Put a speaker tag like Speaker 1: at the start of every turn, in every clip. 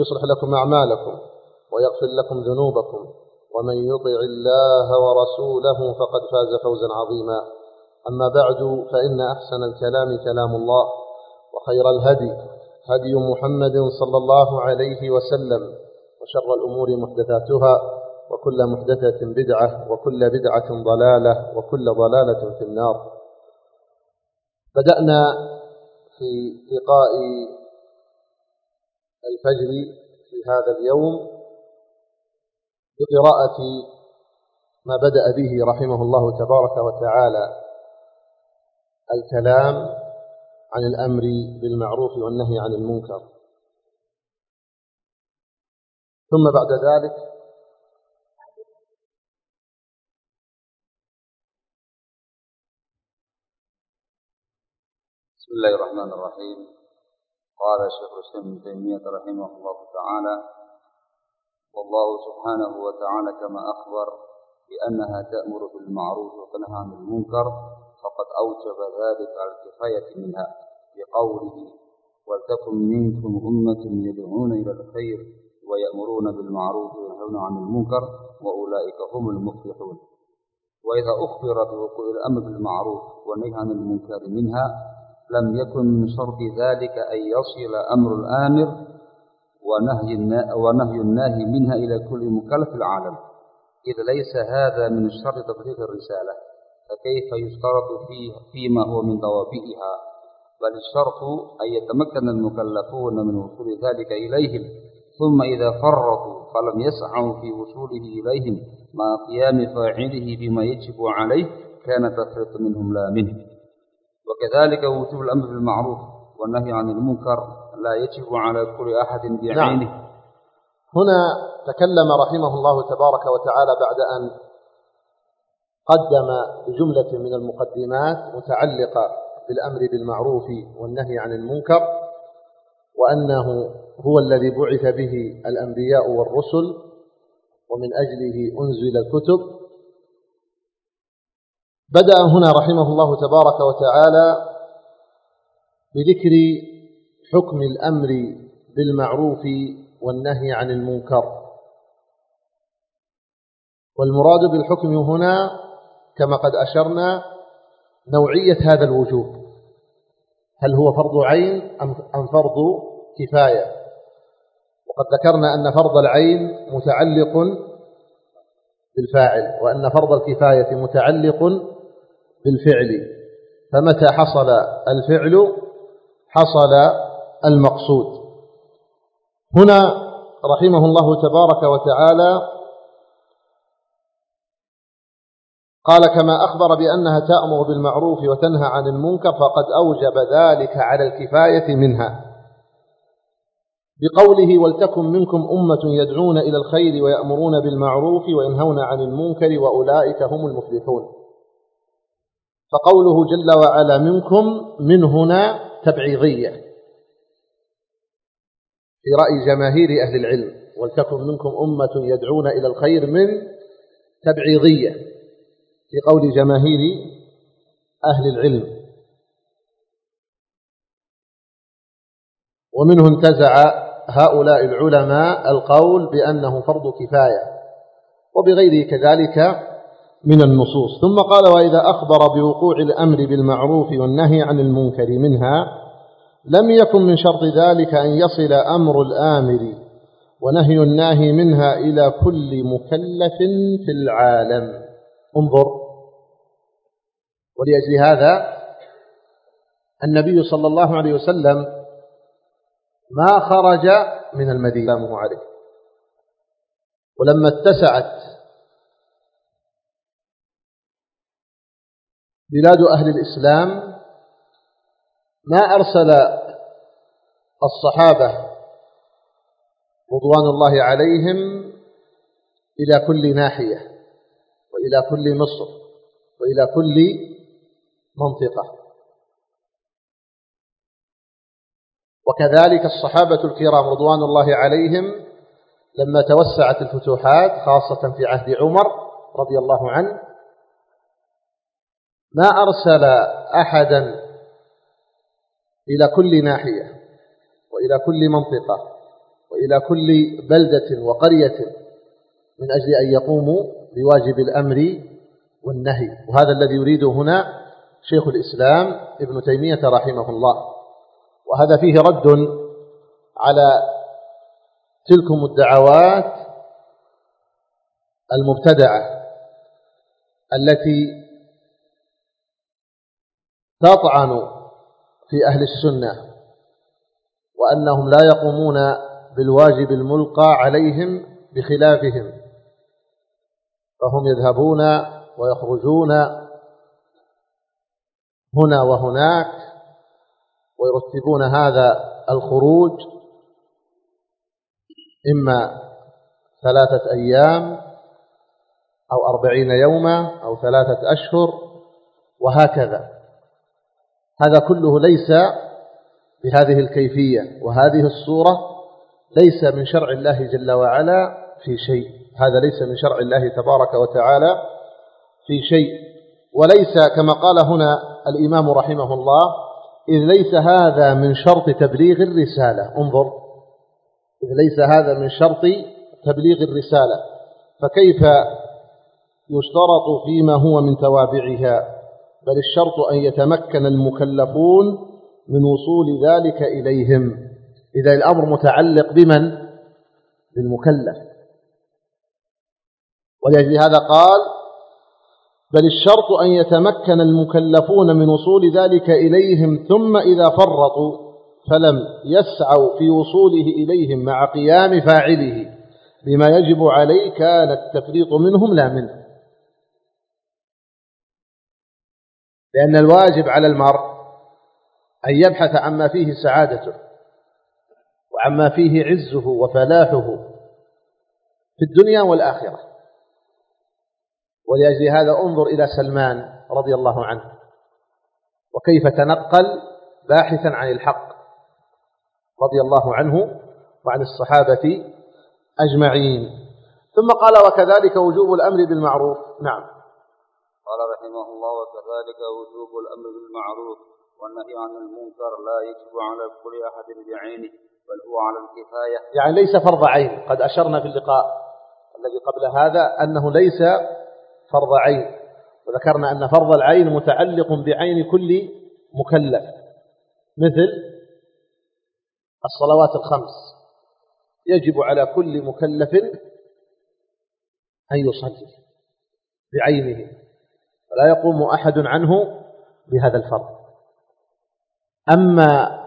Speaker 1: يصلح لكم أعمالكم ويغفر لكم ذنوبكم ومن يطع الله ورسوله فقد فاز فوزا عظيما. أما بعد فإن أحسن الكلام كلام الله وخير الهدي هدي محمد صلى الله عليه وسلم وشر الأمور محدثاتها وكل محدثة بدعة وكل بدعة ضلالة وكل ضلالة في النار. بدأنا في لقاء الفجر في هذا اليوم بقراءة ما بدأ به رحمه الله تبارك وتعالى الكلام عن الأمر بالمعروف والنهي عن المنكر. ثم بعد ذلك
Speaker 2: بسم الله الرحمن الرحيم. قال شيخ الإسلام ابن تيمية رحمه الله تعالى والله سبحانه وتعالى كما أخبر بأنها تأمر بالمعروف وتنهى عن المنكر فقد أوجب ذلك على الكفاية منها بقوله ولتكن منكم أمة يدعون إلى الخير ويأمرون بالمعروف وينهون عن المنكر وأولئك هم المفلحون. وإذا أخبر بوقوع الأمر بالمعروف والنهي عن المنكر منها لم يكن من شرط ذلك أن يصل أمر الآمر ونهي ونهي الناهي منها إلى كل مكلف العالم. إذ ليس هذا من شرط تبليغ الرسالة فكيف يشترط فيه فيما هو من ضوابطها؟ بل الشرط أن يتمكن المكلفون من وصول ذلك إليهم ثم إذا فرطوا فلم يسعوا في وصوله إليهم مع قيام فاعله بما يجب عليه كان تفريط منهم لا منه. وكذلك وجوب الأمر بالمعروف والنهي عن المنكر لا يجب على كل أحد بعينه
Speaker 1: نعم. هنا تكلم رحمه الله تبارك وتعالى بعد أن قدم بجملة من المقدمات متعلقة بالأمر بالمعروف والنهي عن المنكر وأنه هو الذي بعث به الأنبياء والرسل ومن أجله أنزل الكتب بدأ هنا رحمه الله تبارك وتعالى بذكر حكم الأمر بالمعروف والنهي عن المنكر. والمراد بالحكم هنا كما قد أشرنا نوعية هذا الوجوب. هل هو فرض عين أم فرض كفاية؟ وقد ذكرنا أن فرض العين متعلق بالفاعل وأن فرض الكفاية متعلق بالفعل. فمتى حصل الفعل؟ حصل المقصود. هنا رحمه الله تبارك وتعالى قال كما أخبر بأنها تأمر بالمعروف وتنهى عن المنكر فقد أوجب ذلك على الكفاية منها. بقوله ولتكن منكم أمة يدعون إلى الخير ويأمرون بالمعروف وينهون عن المنكر وأولئك هم المفلحون. فقوله جل وعلا منكم من هنا تبعيضية. في رأي جماهير أهل العلم ولتكن منكم أمة يدعون إلى الخير من تبعيضية. في قول جماهير أهل العلم ومنه انتزع هؤلاء العلماء القول بأنه فرض كفاية وبغيره كذلك من النصوص. ثم قال وإذا أخبر بوقوع الأمر بالمعروف والنهي عن المنكر منها لم يكن من شرط ذلك أن يصل أمر الآمر ونهي الناهي منها إلى كل مكلف في العالم. انظر. ولأجل هذا النبي صلى الله عليه وسلم ما خرج من المدينة عليه. ولما اتسعت بلاد أهل الإسلام ما أرسل الصحابة رضوان الله عليهم إلى كل ناحية وإلى كل مصر وإلى كل منطقة. وكذلك الصحابة الكرام رضوان الله عليهم لما توسعت الفتوحات خاصة في عهد عمر رضي الله عنه ما أرسل أحدا إلى كل ناحية وإلى كل منطقة وإلى كل بلدة وقرية من أجل أن يقوموا بواجب الأمر والنهي. وهذا الذي يريده هنا شيخ الإسلام ابن تيمية رحمه الله. وهذا فيه رد على تلكم الدعوات المبتدعة التي تطعن في أهل السنة وأنهم لا يقومون بالواجب الملقى عليهم بخلافهم فهم يذهبون ويخرجون هنا وهناك ويرتبون هذا الخروج إما ثلاثة أيام أو أربعين يوما أو ثلاثة أشهر وهكذا. هذا كله ليس بهذه الكيفية وهذه الصورة ليس من شرع الله جل وعلا في شيء. هذا ليس من شرع الله تبارك وتعالى في شيء. وليس كما قال هنا الإمام رحمه الله إذ ليس هذا من شرط تبليغ الرسالة. انظر. إذ ليس هذا من شرط تبليغ الرسالة. فكيف يشترط فيما هو من توابعها؟ بل الشرط أن يتمكن المكلفون من وصول ذلك إليهم. إذا الأمر متعلق بمن؟ بالمكلف. ولأجل هذا قال بل الشرط أن يتمكن المكلفون من وصول ذلك إليهم ثم إذا فرطوا فلم يسعوا في وصوله إليهم مع قيام فاعله. بما يجب عليه كان التفريط منهم لا منه. لأن الواجب على المرء أن يبحث عما فيه سعادته وعما فيه عزه وفلاحه في الدنيا والآخرة. ولأجل هذا انظر إلى سلمان رضي الله عنه وكيف تنقل باحثا عن الحق رضي الله عنه وعن الصحابة أجمعين. ثم قال وكذلك وجوب الأمر بالمعروف. نعم.
Speaker 2: قال رحمه الله وكذلك وجوب الأمر بالمعروف والنهي عن المنكر لا يجب على كل أحد بعينه بل هو على الكفاية.
Speaker 1: يعني ليس فرض عين. قد أشرنا في اللقاء الذي قبل هذا أنه ليس فرض عين. وذكرنا أن فرض العين متعلق بعين كل مكلف مثل الصلوات الخمس. يجب على كل مكلف أن يصلي بعينه. ولا يقوم أحد عنه بهذا الفرض. أما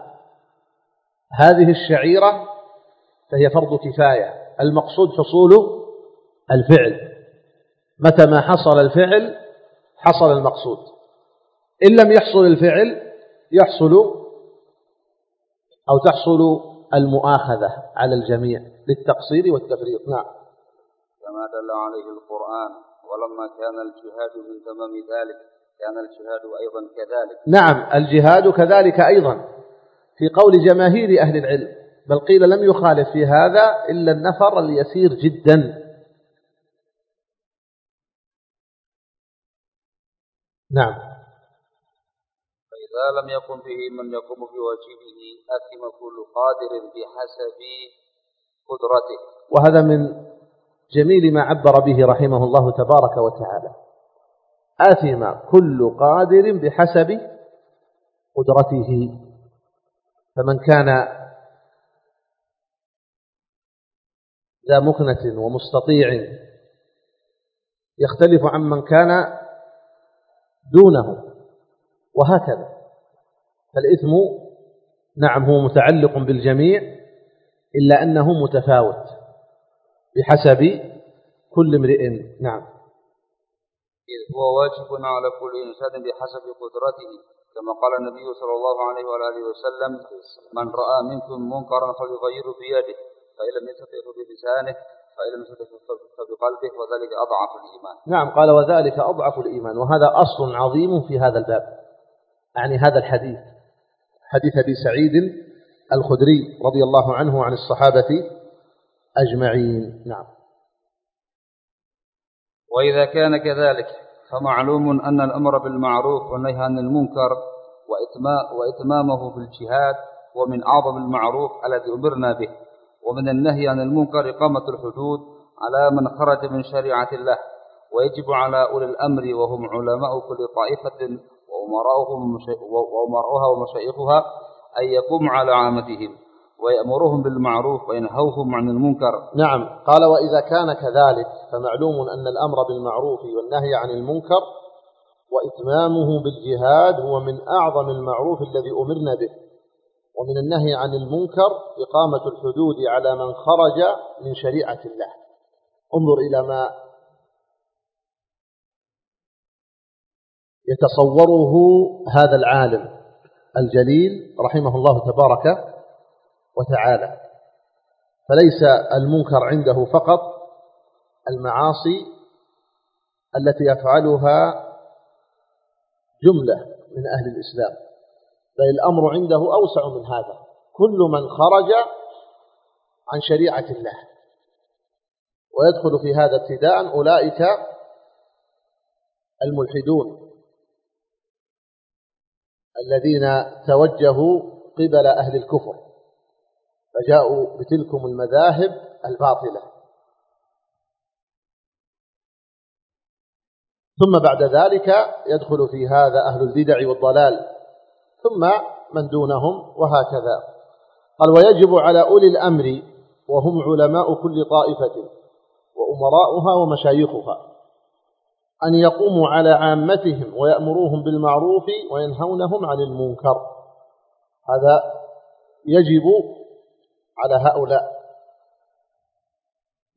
Speaker 1: هذه الشعيرة فهي فرض كفاية. المقصود حصول الفعل. متى ما حصل الفعل حصل المقصود. إن لم يحصل الفعل يحصل أو تحصل المؤاخذة على الجميع للتقصير والتفريط. نعم.
Speaker 2: كما دل عليه القرآن. ولما كان الجهاد من تمام ذلك كان الجهاد أيضا كذلك.
Speaker 1: نعم الجهاد كذلك أيضا في قول جماهير أهل العلم بل قيل لم يخالف في هذا إلا النفر اليسير جدا. نعم.
Speaker 2: فإذا لم يقم به من يقوم بواجبه أثم كل قادر بحسب قدرته.
Speaker 1: وهذا من جميل ما عبر به رحمه الله تبارك وتعالى. آثم كل قادر بحسب قدرته. فمن كان ذا مكنة ومستطيع يختلف عن من كان دونه. وهكذا. فالإثم نعم هو متعلق بالجميع إلا أنه متفاوت. بحسب كل امرئ. نعم.
Speaker 2: إذ هو واجب على كل إنسان بحسب قدرته كما قال النبي صلى الله عليه وآله وسلم من رأى منكم منكرا فليغيره بيده فإن لم يستطع بلسانه فإن لم يستطع فبقلبه وذلك أضعف الإيمان.
Speaker 1: نعم قال وذلك أضعف الإيمان وهذا أصل عظيم في هذا الباب يعني هذا الحديث حديث أبي سعيد الخدري رضي الله عنه عن الصحابة أجمعين. نعم.
Speaker 2: وإذا كان كذلك فمعلوم أن الأمر بالمعروف والنهي عن المنكر وإتمامه في الجهاد ومن أعظم المعروف الذي أمرنا به. ومن النهي عن المنكر إقامة الحدود على من خرج من شريعة الله. ويجب على أولي الأمر وهم علماء كل طائفة وأمراؤها ومشايخها أن يقوموا على عامتهم ويأمرهم بالمعروف وينهوهم عن المنكر.
Speaker 1: نعم. قال وإذا كان كذلك فمعلوم أن الأمر بالمعروف والنهي عن المنكر وإتمامه بالجهاد هو من أعظم المعروف الذي أمرنا به. ومن النهي عن المنكر إقامة الحدود على من خرج من شريعة الله. انظر إلى ما يتصوره هذا العالم الجليل رحمه الله تبارك وتعالى. فليس المنكر عنده فقط المعاصي التي يفعلها جملة من أهل الإسلام بل الأمر عنده أوسع من هذا. كل من خرج عن شريعة الله ويدخل في هذا ابتداء أولئك الملحدون الذين توجهوا قبل أهل الكفر. فجاءوا بتلكم المذاهب الباطلة. ثم بعد ذلك يدخل في هذا أهل البدع والضلال. ثم من دونهم وهكذا. قال ويجب على أولي الأمر وهم علماء كل طائفة وأمراؤها ومشايخها أن يقوموا على عامتهم ويأمروهم بالمعروف وينهونهم عن المنكر. هذا يجب على هؤلاء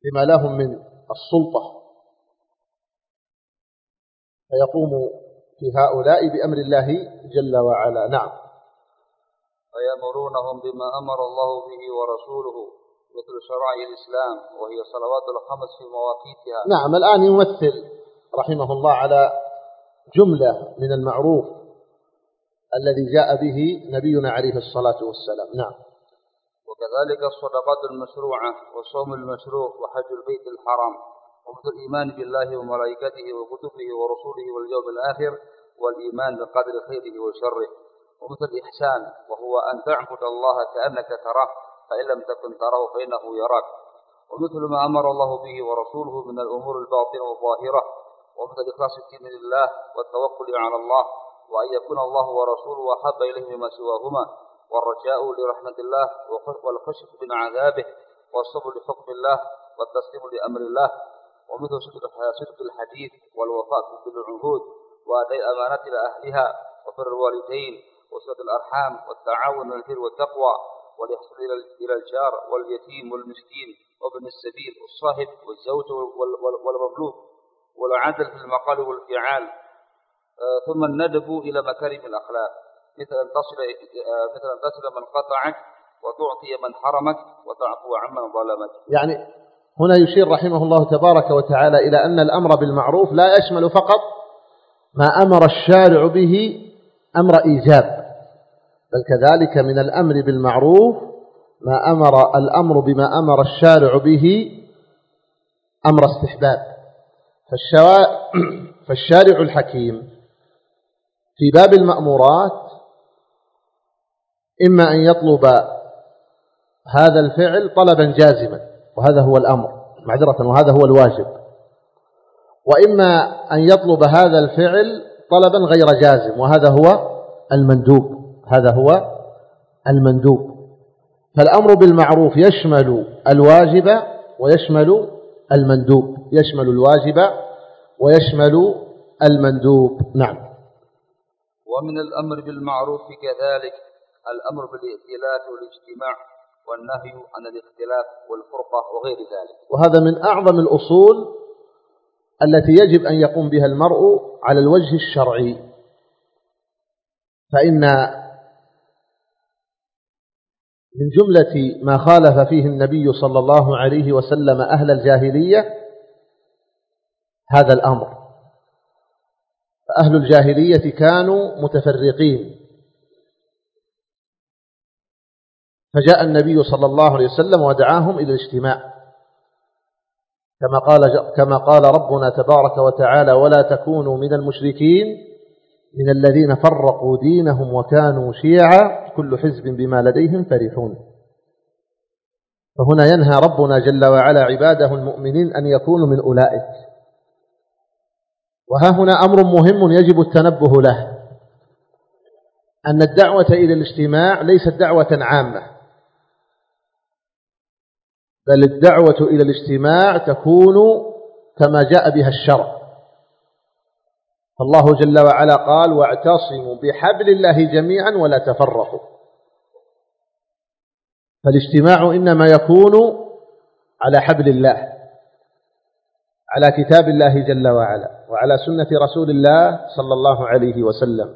Speaker 1: لما لهم من السلطة. فيقوم في هؤلاء بأمر الله جل وعلا. نعم.
Speaker 2: فيأمرونهم بما أمر الله به ورسوله مثل شرائع الإسلام وهي صلوات الخمس في مواقيتها.
Speaker 1: نعم. الآن يمثل رحمه الله على جملة من المعروف الذي جاء به نبينا عليه الصلاة والسلام. نعم.
Speaker 2: وكذلك الصدقات المشروعة والصوم المشروع وحج البيت الحرام ومثل الإيمان بالله وملائكته وكتبه ورسوله واليوم الآخر والإيمان بقدر خيره وشره. ومثل الإحسان وهو أن تعبد الله كأنك تراه فإن لم تكن تراه فإنه يراك. ومثل ما أمر الله به ورسوله من الأمور الباطنة والظاهرة ومثل إخلاص الدين لله والتوكل على الله وأن يكون الله ورسوله أحب إليه مما سواهما. والرجاء لرحمة الله والخشية من عذابه والصبر لحكم الله والتسليم لأمر الله. ومثل صدق الحديث والوفاء بالعهود وأداء الأمانات إلى أهلها وفر الوالدين وصلة الأرحام والتعاون على والتقوى والإحسان إلى الجار واليتيم والمسكين وابن السبيل والصاحب والزوج والمملوك والعدل في المقال والفعال. آه، ثم الندب إلى مكارم الأخلاق. مثل أن تصل مثل أن تصل من قطعك وتعطي من حرمك وتعفو عمن ظلمك
Speaker 1: يعني هنا يشير رحمه الله تبارك وتعالى إلى أن الأمر بالمعروف لا يشمل فقط ما أمر الشارع به أمر إيجاب بل كذلك من الأمر بالمعروف ما أمر الأمر بما أمر الشارع به أمر استحباب. فالشارع الحكيم في باب المأمورات إما أن يطلب هذا الفعل طلبا جازما وهذا هو الأمر معذرة وهذا هو الواجب. وإما أن يطلب هذا الفعل طلبا غير جازم وهذا هو المندوب هذا هو المندوب. فالأمر بالمعروف يشمل الواجب ويشمل المندوب يشمل الواجب ويشمل المندوب. نعم.
Speaker 2: ومن الأمر بالمعروف كذلك الأمر بالائتلاف والاجتماع والنهي عن الاختلاف والفرقة وغير ذلك.
Speaker 1: وهذا من أعظم الأصول التي يجب أن يقوم بها المرء على الوجه الشرعي. فإن من جملة ما خالف فيه النبي صلى الله عليه وسلم أهل الجاهلية هذا الأمر. فأهل الجاهلية كانوا متفرقين. فجاء النبي صلى الله عليه وسلم ودعاهم إلى الاجتماع. كما قال, كما قال ربنا تبارك وتعالى ولا تكونوا من المشركين من الذين فرقوا دينهم وكانوا شيعا كل حزب بما لديهم فرحون. فهنا ينهى ربنا جل وعلا عباده المؤمنين أن يكونوا من أولئك. وها هنا أمر مهم يجب التنبه له. أن الدعوة إلى الاجتماع ليست دعوة عامة. بل الدعوة إلى الاجتماع تكون كما جاء بها الشرع. الله جل وعلا قال واعتصموا بحبل الله جميعا ولا تفرقوا. فالاجتماع إنما يكون على حبل الله على كتاب الله جل وعلا وعلى سنة رسول الله صلى الله عليه وسلم.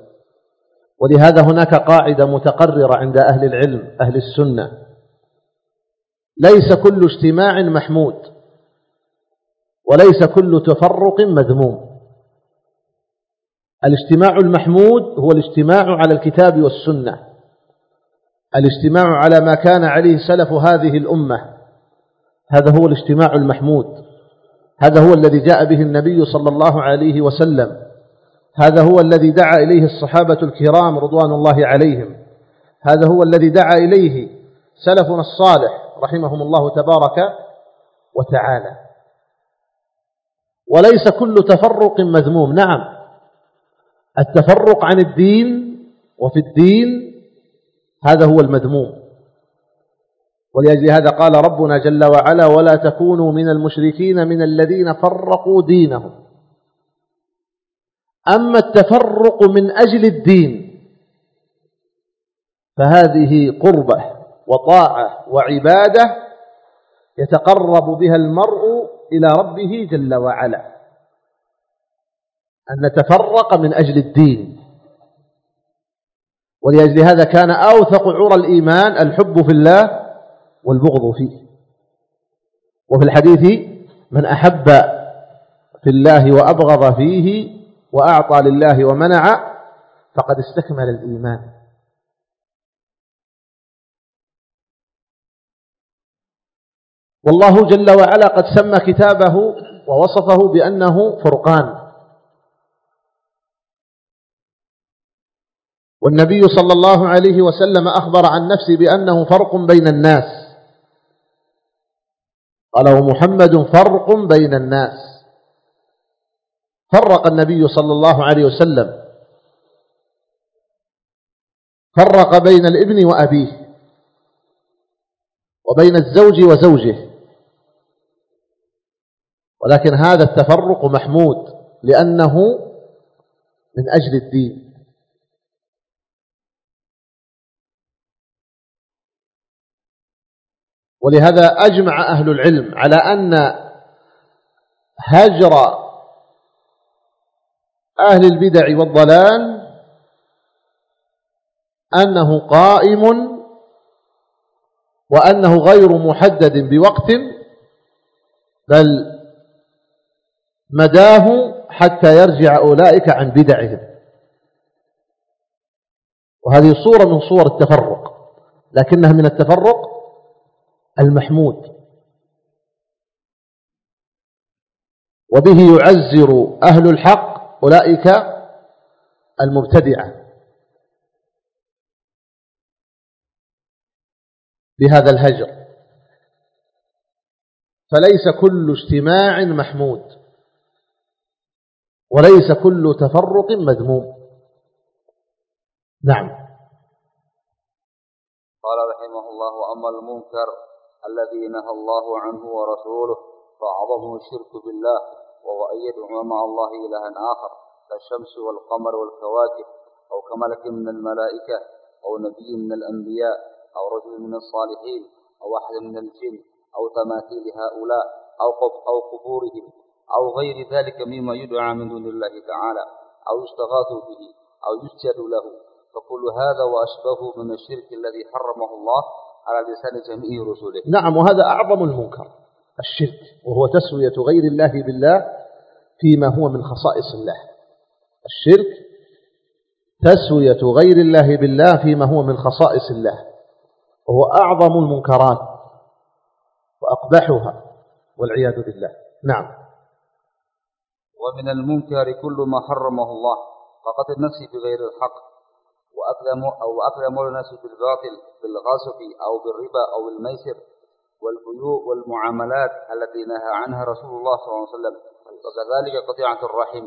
Speaker 1: ولهذا هناك قاعدة متقررة عند أهل العلم أهل السنة ليس كل اجتماع محمود وليس كل تفرق مذموم. الاجتماع المحمود هو الاجتماع على الكتاب والسنة. الاجتماع على ما كان عليه سلف هذه الأمة. هذا هو الاجتماع المحمود. هذا هو الذي جاء به النبي صلى الله عليه وسلم. هذا هو الذي دعا إليه الصحابة الكرام رضوان الله عليهم. هذا هو الذي دعا إليه سلفنا الصالح. رحمهم الله تبارك وتعالى. وليس كل تفرق مذموم. نعم. التفرق عن الدين وفي الدين هذا هو المذموم. ولأجل هذا قال ربنا جل وعلا ولا تكونوا من المشركين من الذين فرقوا دينهم. أما التفرق من أجل الدين فهذه قربة. وطاعة وعبادة يتقرب بها المرء إلى ربه جل وعلا. أن نتفرق من أجل الدين. ولأجل هذا كان أوثق عرى الإيمان الحب في الله والبغض فيه. وفي الحديث من أحب في الله وأبغض فيه وأعطى لله ومنع فقد استكمل الإيمان. والله جل وعلا قد سمى كتابه ووصفه بأنه فرقان. والنبي صلى الله عليه وسلم أخبر عن نفسه بأنه فرق بين الناس. قال ومحمد فرق بين الناس. فرق النبي صلى الله عليه وسلم. فرق بين الابن وأبيه. وبين الزوج وزوجه. ولكن هذا التفرق محمود لأنه من أجل الدين. ولهذا أجمع أهل العلم على أن هجر أهل البدع والضلال أنه قائم وأنه غير محدد بوقت بل مداه حتى يرجع أولئك عن بدعهم. وهذه صورة من صور التفرق لكنها من التفرق المحمود. وبه يعزر أهل الحق أولئك المبتدعة. بهذا الهجر. فليس كل اجتماع محمود. وليس كل تفرق مذموم. نعم.
Speaker 2: قال رحمه الله وأما المنكر الذي نهى الله عنه ورسوله فأعظمه الشرك بالله وهو أن يدعو مع الله إلها آخر كالشمس والقمر والكواكب أو كملك من الملائكة أو نبي من الأنبياء أو رجل من الصالحين أو أحد من الجن أو تماثيل هؤلاء أو أو قبورهم. أو غير ذلك مما يدعى من دون الله تعالى أو يستغاث به أو يسجد له. فكل هذا وأشبهه من الشرك الذي حرمه الله على لسان جميع رسله.
Speaker 1: نعم وهذا أعظم المنكر الشرك وهو تسوية غير الله بالله فيما هو من خصائص الله. الشرك تسوية غير الله بالله فيما هو من خصائص الله وهو أعظم المنكرات وأقبحها والعياذ بالله. نعم.
Speaker 2: ومن المنكر كل ما حرمه الله. فقتل النفس بغير الحق. وأكل أو الناس بالباطل بالغصب أو بالربا أو الميسر والبيوع والمعاملات التي نهى عنها رسول الله صلى الله عليه وسلم. وكذلك قطيعة الرحم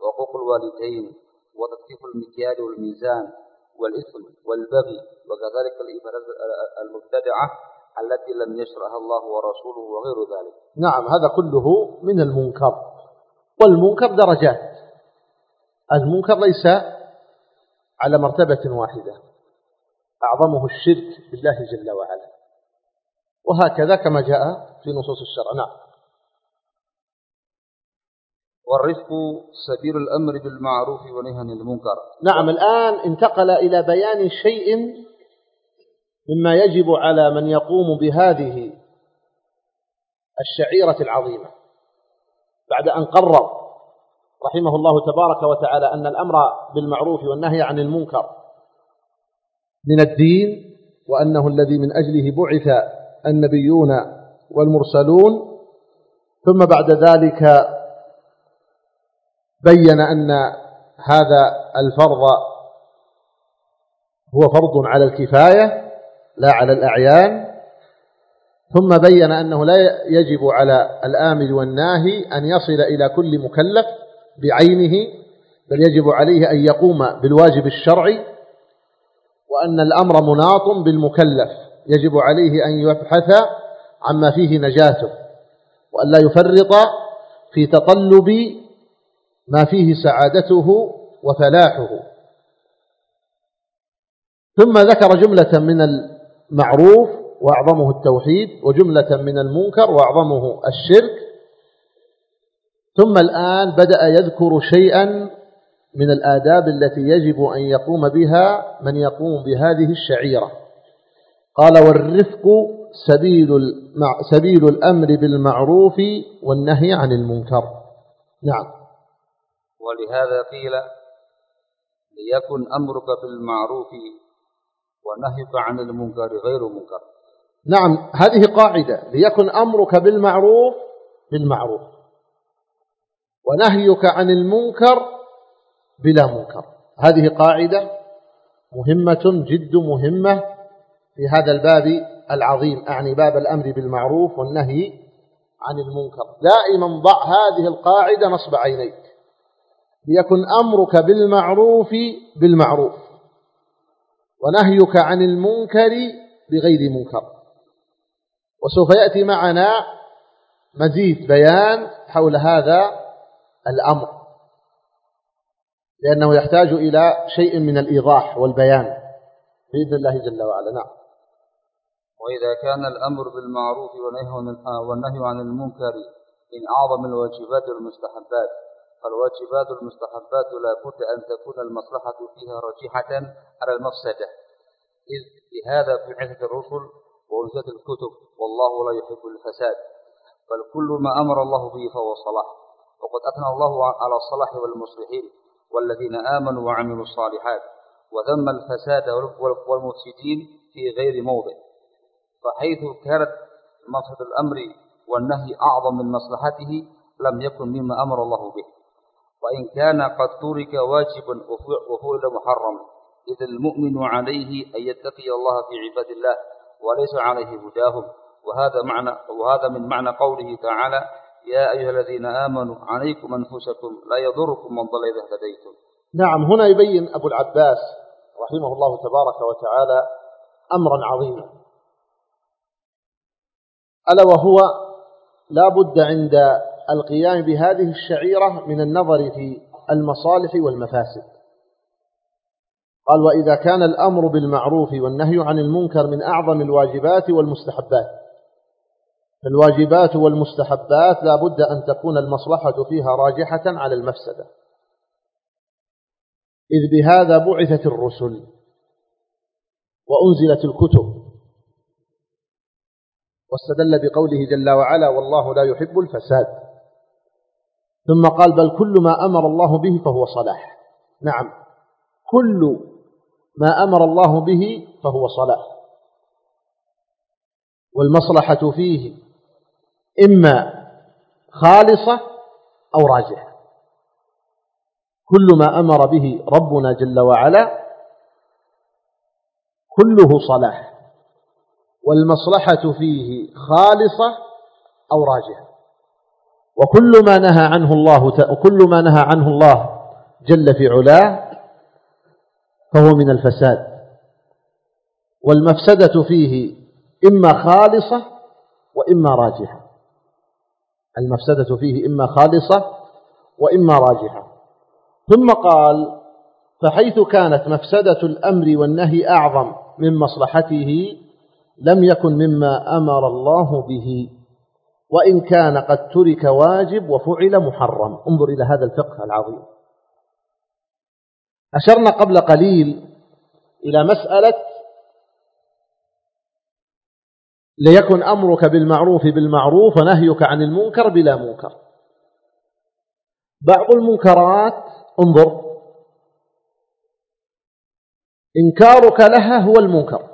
Speaker 2: وحقوق الوالدين وتكفيف المكيال والميزان والإثم والبغي. وكذلك الإبادات المبتدعة التي لم يشرعها الله ورسوله وغير ذلك.
Speaker 1: نعم هذا كله من المنكر. والمنكر درجات. المنكر ليس على مرتبة واحدة. أعظمه الشرك بالله جل وعلا. وهكذا كما جاء في نصوص الشرع. نعم.
Speaker 2: والرفق سبيل الأمر بالمعروف ونهي عن المنكر.
Speaker 1: نعم الآن انتقل إلى بيان شيء مما يجب على من يقوم بهذه الشعيرة العظيمة. بعد أن قرر رحمه الله تبارك وتعالى أن الأمر بالمعروف والنهي عن المنكر من الدين وأنه الذي من أجله بعث النبيون والمرسلون ثم بعد ذلك بين أن هذا الفرض هو فرض على الكفاية لا على الأعيان. ثم بين أنه لا يجب على الآمر والناهي أن يصل إلى كل مكلف بعينه بل يجب عليه أن يقوم بالواجب الشرعي وأن الأمر مناط بالمكلف. يجب عليه أن يبحث عما فيه نجاته وأن لا يفرط في تطلب ما فيه سعادته وفلاحه. ثم ذكر جملة من المعروف وأعظمه التوحيد وجملة من المنكر وأعظمه الشرك. ثم الآن بدأ يذكر شيئا من الآداب التي يجب أن يقوم بها من يقوم بهذه الشعيرة. قال والرفق سبيل سبيل الأمر بالمعروف والنهي عن المنكر. نعم.
Speaker 2: ولهذا قيل ليكن أمرك بالمعروف ونهيك عن المنكر غير منكر.
Speaker 1: نعم هذه قاعدة ليكن أمرك بالمعروف بالمعروف ونهيك عن المنكر بلا منكر. هذه قاعدة مهمة جد مهمة في هذا الباب العظيم أعني باب الأمر بالمعروف والنهي عن المنكر. دائما ضع هذه القاعدة نصب عينيك. ليكن أمرك بالمعروف بالمعروف ونهيك عن المنكر بغير منكر. وسوف يأتي معنا مزيد بيان حول هذا الأمر لأنه يحتاج إلى شيء من الإيضاح والبيان بإذن الله جل وعلا. نعم.
Speaker 2: وإذا كان الأمر بالمعروف والنهي عن المنكر من أعظم الواجبات والمستحبات فالواجبات والمستحبات لا بد أن تكون المصلحة فيها رجيحة على المفسدة إذ لهذا في عزة الرسل وأنزلت الكتب والله لا يحب الفساد بل كل ما أمر الله به فهو صلاح. وقد أثنى الله على الصلاح والمصلحين والذين آمنوا وعملوا الصالحات وذم الفساد والمفسدين في غير موضع. فحيث كانت مصلحة الأمر والنهي أعظم من مصلحته لم يكن مما أمر الله به. وإن كان قد ترك واجبا وفعل محرم إذ المؤمن عليه أن يتقي الله في عباد الله وليس عليه هداهم. وهذا معنى وهذا من معنى قوله تعالى يا أيها الذين آمنوا عليكم أنفسكم لا يضركم من ضل إذا اهتديتم.
Speaker 1: نعم هنا يبين أبو العباس رحمه الله تبارك وتعالى أمرا عظيما. ألا وهو لا بد عند القيام بهذه الشعيرة من النظر في المصالح والمفاسد. قال وإذا كان الأمر بالمعروف والنهي عن المنكر من أعظم الواجبات والمستحبات. فالواجبات والمستحبات لا بد أن تكون المصلحة فيها راجحة على المفسدة. إذ بهذا بعثت الرسل وأنزلت الكتب. واستدل بقوله جل وعلا والله لا يحب الفساد. ثم قال بل كل ما أمر الله به فهو صلاح. نعم. كل ما أمر الله به فهو صلاح والمصلحة فيه إما خالصة أو راجحة. كل ما أمر به ربنا جل وعلا كله صلاح. والمصلحة فيه خالصة أو راجحة. وكل ما نهى عنه الله وكل ما نهى عنه الله جل في علاه فهو من الفساد. والمفسدة فيه إما خالصة وإما راجحة. المفسدة فيه إما خالصة وإما راجحة. ثم قال فحيث كانت مفسدة الأمر والنهي أعظم من مصلحته لم يكن مما أمر الله به. وإن كان قد ترك واجب وفعل محرم. انظر إلى هذا الفقه العظيم. أشرنا قبل قليل إلى مسألة ليكن أمرك بالمعروف بالمعروف ونهيك عن المنكر بلا منكر. بعض المنكرات انظر إنكارك لها هو المنكر.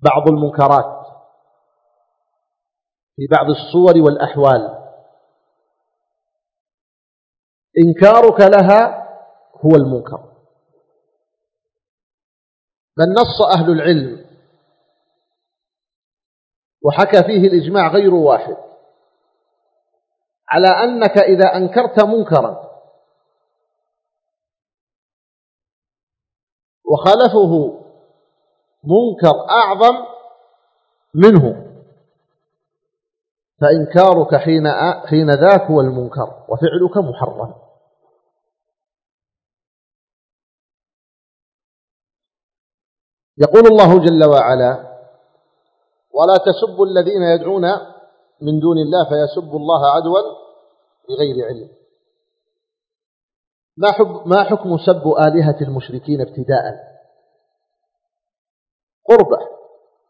Speaker 1: بعض المنكرات في بعض الصور والأحوال. إنكارك لها هو المنكر. بل نص أهل العلم وحكى فيه الإجماع غير واحد على أنك إذا أنكرت منكرا وخالفه منكر أعظم منه فإنكارك حين حين ذاك هو المنكر وفعلك محرم. يقول الله جل وعلا ولا تسبوا الذين يدعون من دون الله فيسبوا الله عدوا بغير علم. ما حكم, ما حكم سب آلهة المشركين ابتداء؟ قربة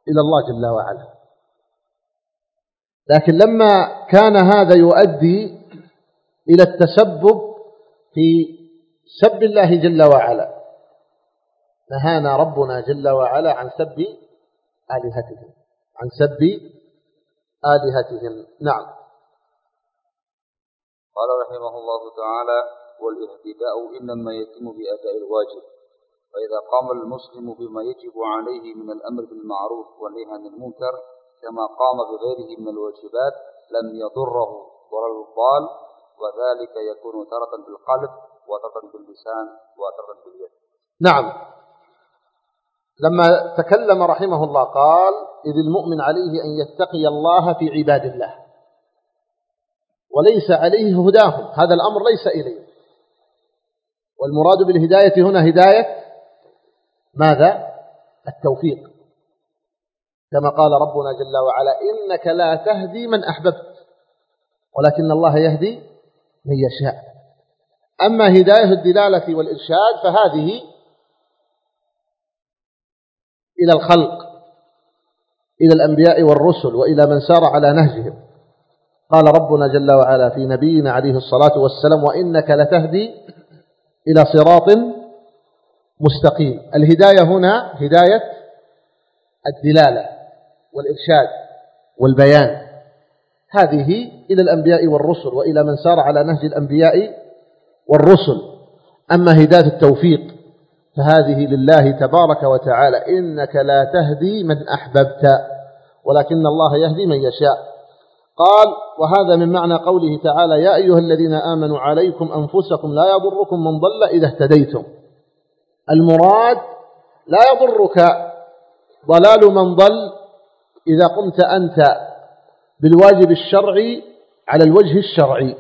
Speaker 1: إلى الله جل وعلا. لكن لما كان هذا يؤدي إلى التسبب في سب الله جل وعلا نهانا ربنا جل وعلا عن سب آلهتهم. عن سب آلهتهم. نعم.
Speaker 2: قال رحمه الله تعالى والإهتداء إنما يتم بأداء الواجب. فإذا قام المسلم بما يجب عليه من الأمر بالمعروف والنهي عن المنكر كما قام بغيره من الواجبات لم يضره ضرر الضال وذلك يكون ترة بالقلب وترة باللسان وترة باليد.
Speaker 1: نعم. لما تكلم رحمه الله قال إذ المؤمن عليه أن يتقي الله في عباد الله. وليس عليه هداهم. هذا الأمر ليس إليه. والمراد بالهداية هنا هداية ماذا؟ التوفيق. كما قال ربنا جل وعلا إنك لا تهدي من أحببت ولكن الله يهدي من يشاء. أما هداية الدلالة والإرشاد فهذه إلى الخلق إلى الأنبياء والرسل وإلى من سار على نهجهم. قال ربنا جل وعلا في نبينا عليه الصلاة والسلام وإنك لتهدي إلى صراط مستقيم. الهداية هنا هداية الدلالة والإرشاد والبيان. هذه إلى الأنبياء والرسل وإلى من سار على نهج الأنبياء والرسل. أما هداية التوفيق فهذه لله تبارك وتعالى إنك لا تهدي من أحببت ولكن الله يهدي من يشاء. قال وهذا من معنى قوله تعالى يا أيها الذين آمنوا عليكم أنفسكم لا يضركم من ضل إذا اهتديتم. المراد لا يضرك ضلال من ضل إذا قمت أنت بالواجب الشرعي على الوجه الشرعي.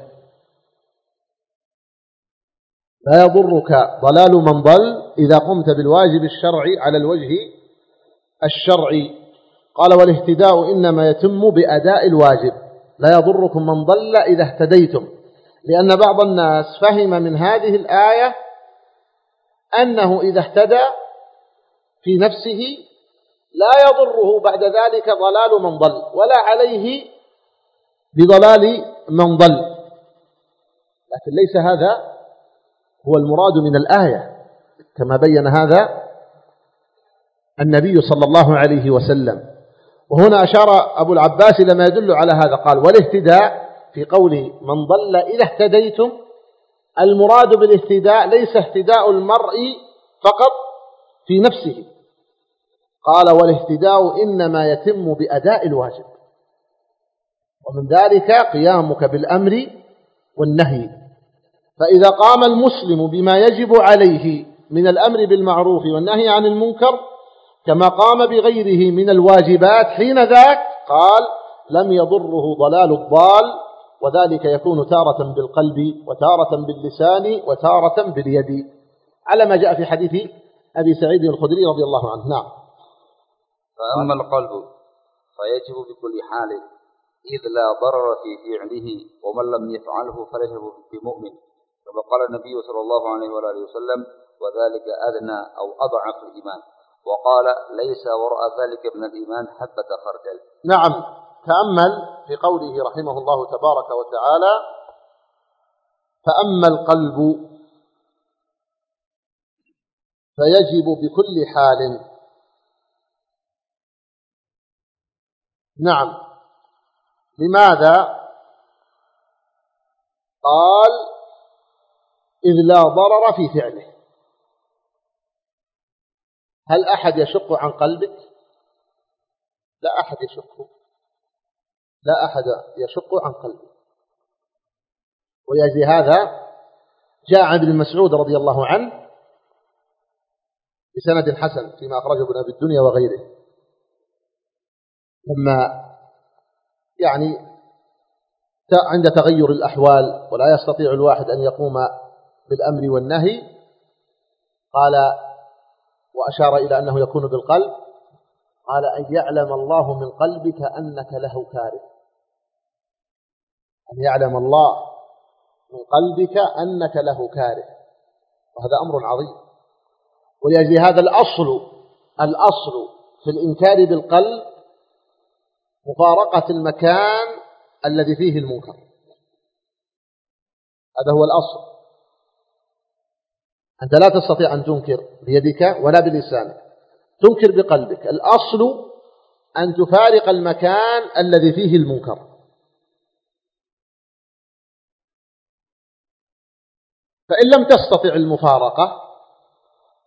Speaker 1: لا يضرك ضلال من ضل إذا قمت بالواجب الشرعي على الوجه الشرعي قال والاهتداء إنما يتم بأداء الواجب لا يضركم من ضل إذا اهتديتم لأن بعض الناس فهم من هذه الآية أنه إذا اهتدى في نفسه لا يضره بعد ذلك ضلال من ضل ولا عليه بضلال من ضل لكن ليس هذا هو المراد من الآية كما بين هذا النبي صلى الله عليه وسلم. وهنا أشار أبو العباس لما يدل على هذا قال والاهتداء في قوله من ضل إذا اهتديتم المراد بالاهتداء ليس اهتداء المرء فقط في نفسه. قال والاهتداء إنما يتم بأداء الواجب ومن ذلك قيامك بالأمر والنهي. فإذا قام المسلم بما يجب عليه من الأمر بالمعروف والنهي عن المنكر كما قام بغيره من الواجبات حين ذاك قال لم يضره ضلال الضال وذلك يكون تارة بالقلب وتارة باللسان وتارة باليد. على ما جاء في حديث أبي سعيد الخدري رضي الله عنه. نعم.
Speaker 2: فأما القلب فيجب بكل حال إذ لا ضرر في فعله ومن لم يفعله فليس بمؤمن. كما قال النبي صلى الله عليه وآله وسلم وذلك أدنى أو أضعف الإيمان. وقال ليس وراء ذلك من الإيمان حبة خردل.
Speaker 1: نعم. تأمل في قوله رحمه الله تبارك وتعالى فأما القلب فيجب بكل حال. نعم. لماذا؟ قال إذ لا ضرر في فعله. هل أحد يشق عن قلبك؟ لا أحد يشق لا أحد يشق عن قلبه ويجزي هذا جاء عن ابن مسعود رضي الله عنه بسند حسن فيما أخرجه ابن أبي الدنيا وغيره. لما يعني عند تغير الأحوال ولا يستطيع الواحد أن يقوم بالأمر والنهي قال وأشار إلى أنه يكون بالقلب قال أن يعلم الله من قلبك أنك له كاره. أن يعلم الله من قلبك أنك له كاره. وهذا أمر عظيم. ولأجل هذا الأصل الأصل في الإنكار بالقلب مفارقة المكان الذي فيه المنكر. هذا هو الأصل. أنت لا تستطيع أن تنكر بيدك ولا بلسانك. تنكر بقلبك. الأصل أن تفارق المكان الذي فيه المنكر. فإن لم تستطع المفارقة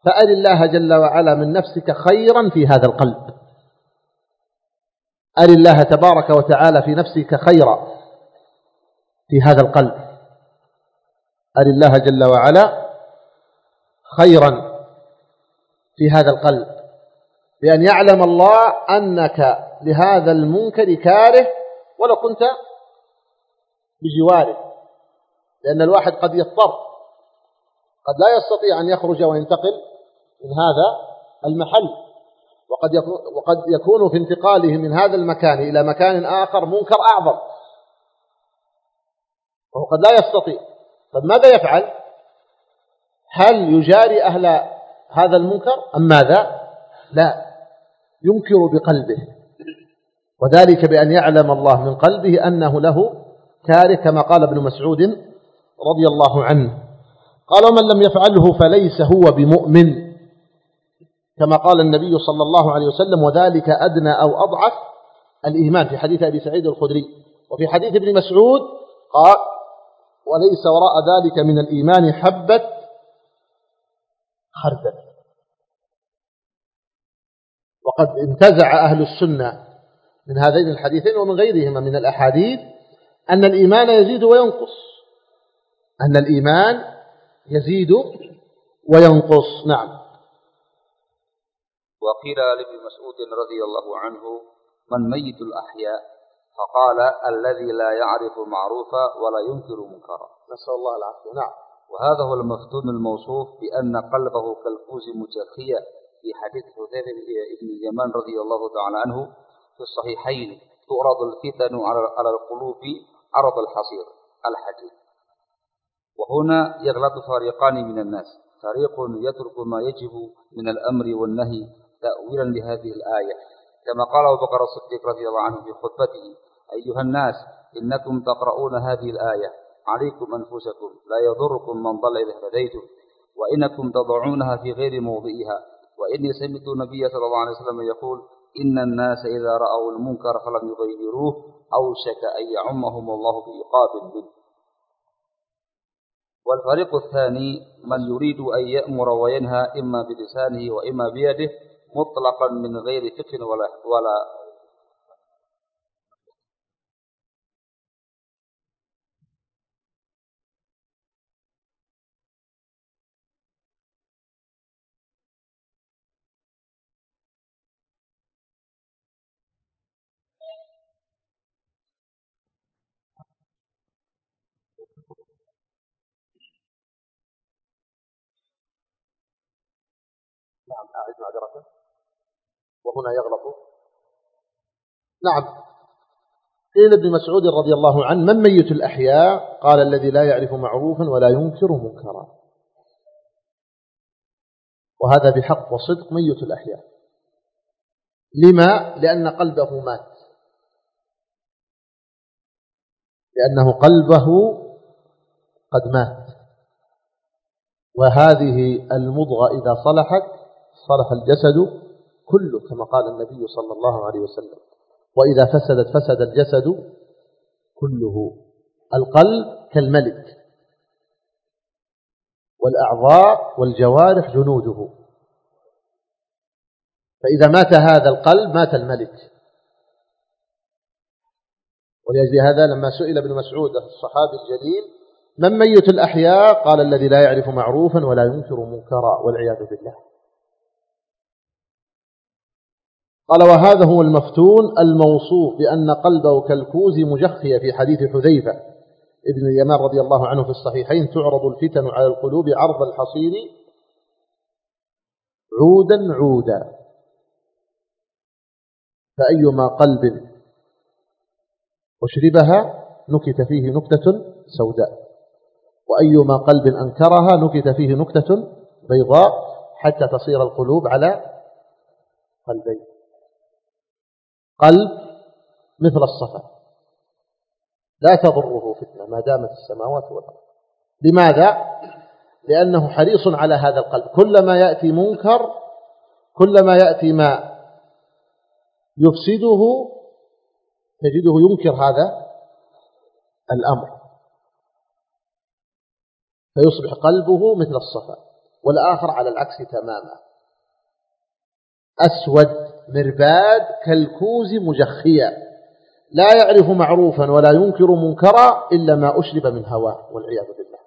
Speaker 1: فأل الله جل وعلا من نفسك خيرا في هذا القلب. أل الله تبارك وتعالى في نفسك خيرا في هذا القلب. أل الله جل وعلا خيرا في هذا القلب بأن يعلم الله أنك لهذا المنكر كاره ولو كنت بجواره لأن الواحد قد يضطر قد لا يستطيع أن يخرج وينتقل من هذا المحل وقد وقد يكون في انتقاله من هذا المكان إلى مكان آخر منكر أعظم. وهو قد لا يستطيع. طب ماذا يفعل؟ هل يجاري أهل هذا المنكر أم ماذا؟ لا ينكر بقلبه. وذلك بأن يعلم الله من قلبه أنه له كاره كما قال ابن مسعود رضي الله عنه. قال ومن لم يفعله فليس هو بمؤمن. كما قال النبي صلى الله عليه وسلم وذلك أدنى أو أضعف الإيمان. في حديث أبي سعيد الخدري. وفي حديث ابن مسعود قال وليس وراء ذلك من الإيمان حبة خردل وقد انتزع أهل السنة من هذين الحديثين ومن غيرهما من الأحاديث أن الإيمان يزيد وينقص. أن الإيمان يزيد وينقص. نعم.
Speaker 2: وقيل لابن مسعود رضي الله عنه من ميت الأحياء؟ فقال الذي لا يعرف معروفا ولا ينكر منكرا.
Speaker 1: نسأل الله العافية. نعم.
Speaker 2: وهذا هو المفتون الموصوف بأن قلبه كالكوز متخيا في حديث حذيفة بن اليمان رضي الله تعالى عنه في الصحيحين. تعرض الفتن على القلوب عرض الحصير الحديث وهنا يغلط فريقان من الناس. فريق يترك ما يجب من الأمر والنهي تأويلا لهذه الآية. كما قال أبو بكر الصديق رضي الله عنه في خطبته أيها الناس إنكم تقرؤون هذه الآية. عليكم أنفسكم لا يضركم من ضل إذا اهتديتم وإنكم تضعونها في غير موضعها. وإني سمعت النبي صلى الله عليه وسلم يقول إن الناس إذا رأوا المنكر فلم يغيروه أوشك أن يعمهم الله بعقاب منه. والفريق الثاني من يريد أن يأمر وينهى إما بلسانه وإما بيده مطلقا من غير فقه ولا ولا
Speaker 1: وهنا يغلط. نعم. قيل ابن مسعود رضي الله عنه من ميت الأحياء؟ قال الذي لا يعرف معروفا ولا ينكر منكرا. وهذا بحق وصدق ميت الأحياء. لما؟ لأن قلبه مات. لأنه قلبه قد مات. وهذه المضغة إذا صلحت صلح الجسد كله كما قال النبي صلى الله عليه وسلم. وإذا فسدت فسد الجسد كله. القلب كالملك. والأعضاء والجوارح جنوده. فإذا مات هذا القلب مات الملك. ولأجل هذا لما سئل ابن مسعود الصحابي الجليل من ميت الأحياء؟ قال الذي لا يعرف معروفا ولا ينكر منكرا. والعياذ بالله. قال وهذا هو المفتون الموصوف بأن قلبه كالكوز مجخية في حديث حذيفة ابن اليمان رضي الله عنه في الصحيحين تعرض الفتن على القلوب عرض الحصير عودا عودا. فأيما قلب أشربها نكت فيه نكتة سوداء وأيما قلب أنكرها نكت فيه نكتة بيضاء حتى تصير القلوب على قلبين. قلب مثل الصفا. لا تضره فتنة ما دامت السماوات والأرض. لماذا؟ لأنه حريص على هذا القلب. كلما يأتي منكر كلما يأتي ما يفسده تجده ينكر هذا الأمر. فيصبح قلبه مثل الصفا. والآخر على العكس تماما. أسود مرباد كالكوز مجخيا لا يعرف معروفا ولا ينكر منكرا إلا ما أشرب من هواه والعياذ بالله.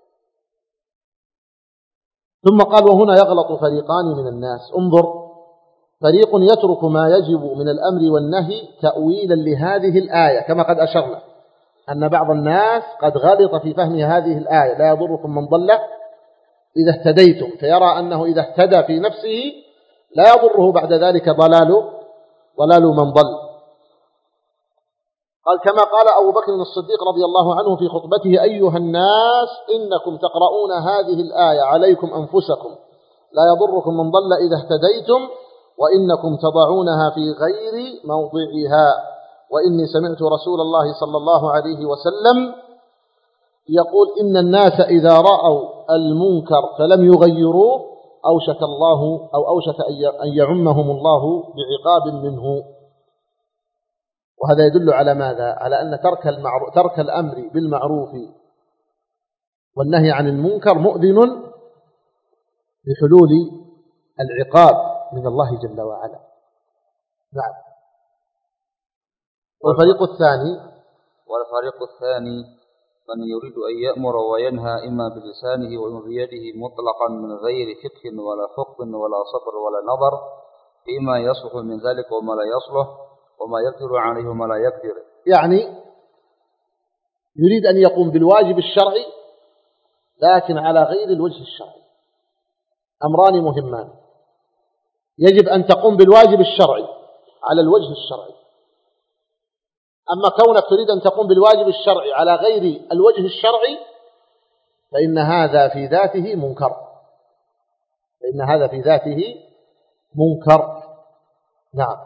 Speaker 1: ثم قال وهنا يغلط فريقان من الناس. انظر فريق يترك ما يجب من الأمر والنهي تأويلا لهذه الآية كما قد أشرنا أن بعض الناس قد غلط في فهم هذه الآية. لا يضركم من ضل إذا اهتديتم فيرى أنه إذا اهتدى في نفسه لا يضره بعد ذلك ضلال ضلال من ضل. قال كما قال أبو بكر الصديق رضي الله عنه في خطبته أيها الناس إنكم تقرؤون هذه الآية عليكم أنفسكم. لا يضركم من ضل إذا اهتديتم وإنكم تضعونها في غير موضعها. وإني سمعت رسول الله صلى الله عليه وسلم يقول إن الناس إذا رأوا المنكر فلم يغيروه أوشك الله أو أوشك أن يعمهم الله بعقاب منه. وهذا يدل على ماذا؟ على أن ترك, المعروف ترك الأمر بالمعروف والنهي عن المنكر مؤذن بحلول العقاب من الله جل وعلا. نعم. والفريق الثاني؟
Speaker 2: والفريق الثاني من يريد أن يأمر وينهى إما بلسانه وإما بيده مطلقا من غير فقه ولا فقه ولا صبر ولا نظر فيما يصلح من ذلك وما لا يصلح وما يقدر عليه وما لا يقدر.
Speaker 1: يعني يريد أن يقوم بالواجب الشرعي لكن على غير الوجه الشرعي. أمران مهمان. يجب أن تقوم بالواجب الشرعي على الوجه الشرعي. أما كونك تريد أن تقوم بالواجب الشرعي على غير الوجه الشرعي فإن هذا في ذاته منكر. فإن هذا في ذاته منكر. نعم.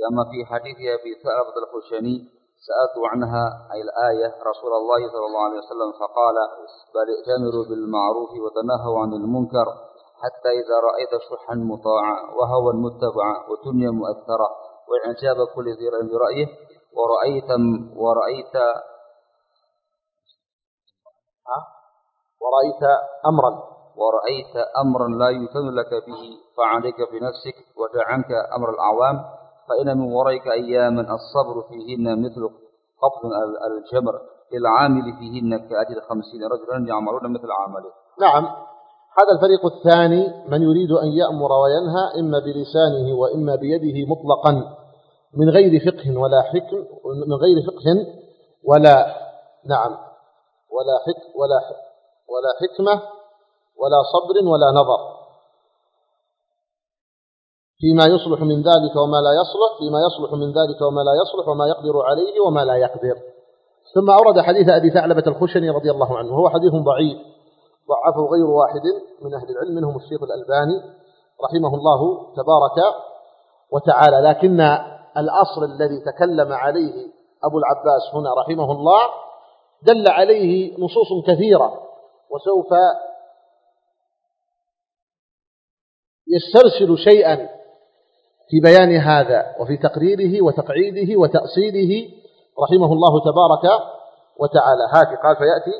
Speaker 2: كما في حديث أبي ثعلبة الخشني سألت عنها أي الآية رسول الله صلى الله عليه وسلم فقال بل ائتمروا بالمعروف وتنهوا عن المنكر حتى إذا رأيت شحا مطاعا وهوى متبعا وتنيا مؤثرا وإعجاب كل ذي رأي برأيه ورأيت ورأيت
Speaker 1: ورأيت أمرا.
Speaker 2: ورأيت أمرا لا يتم لك به فعليك بنفسك ودع عنك أمر الأعوام فإن من ورائك أياما الصبر فيهن مثل قبض الجمر للعامل فيهن كأجر خمسين رجلا يعملون مثل عمله.
Speaker 1: نعم. هذا الفريق الثاني من يريد أن يأمر وينهى إما بلسانه وإما بيده مطلقا. من غير فقه ولا حكم من غير فقه ولا نعم ولا حك ولا ولا حكمة ولا صبر ولا نظر. فيما يصلح من ذلك وما لا يصلح فيما يصلح من ذلك وما لا يصلح وما يقدر عليه وما لا يقدر. ثم أورد حديث أبي ثعلبة الخشني رضي الله عنه وهو حديث ضعيف ضعفه غير واحد من أهل العلم منهم الشيخ الألباني رحمه الله تبارك وتعالى. لكن الأصل الذي تكلم عليه أبو العباس هنا رحمه الله دل عليه نصوص كثيرة وسوف يسترسل شيئا في بيان هذا وفي تقريره وتقعيده وتأصيله رحمه الله تبارك وتعالى. هاتي قال فيأتي.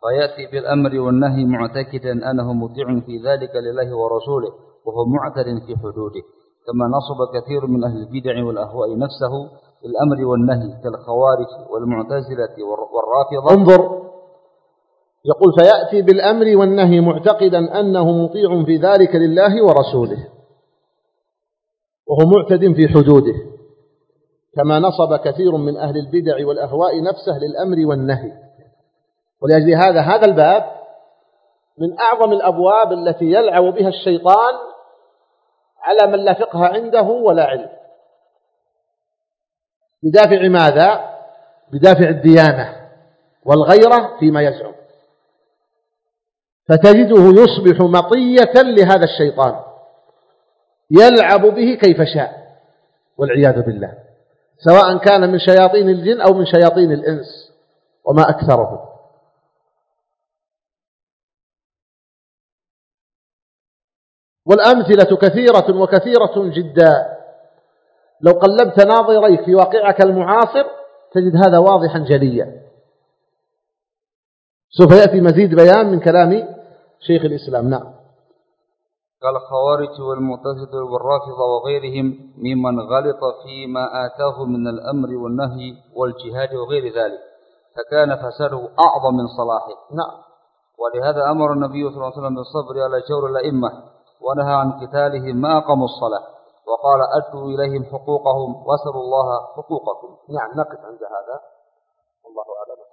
Speaker 2: فيأتي بالأمر والنهي معتكدا أنه مطيع في ذلك لله ورسوله وهو معتد في حدوده. كما نصب كثير من أهل البدع والأهواء نفسه بالأمر والنهي كالخوارج والمعتزلة والرافضة.
Speaker 1: انظر. يقول فيأتي بالأمر والنهي معتقدا أنه مطيع في ذلك لله ورسوله وهو معتد في حدوده كما نصب كثير من أهل البدع والأهواء نفسه للأمر والنهي. ولأجل هذا هذا الباب من أعظم الأبواب التي يلعب بها الشيطان على من لا فقه عنده ولا علم. بدافع ماذا؟ بدافع الديانة والغيرة فيما يزعم. فتجده يصبح مطية لهذا الشيطان. يلعب به كيف شاء والعياذ بالله. سواء كان من شياطين الجن أو من شياطين الإنس وما أكثرهم. والأمثلة كثيرة وكثيرة جدا. لو قلبت ناظريك في واقعك المعاصر تجد هذا واضحا جليا. سوف يأتي مزيد بيان من كلام شيخ الإسلام. نعم.
Speaker 2: قال الخوارج والمعتزلة والرافضة وغيرهم ممن غلط فيما آتاه من الأمر والنهي والجهاد وغير ذلك فكان فساده أعظم من صلاحه.
Speaker 1: نعم.
Speaker 2: ولهذا أمر النبي صلى الله عليه وسلم بالصبر على جور الأئمة ونهى عن قتالهم ما أقاموا الصلاة وقال أدوا إليهم حقوقهم واسألوا الله حقوقكم.
Speaker 1: نعم نقف عند هذا. والله أعلم.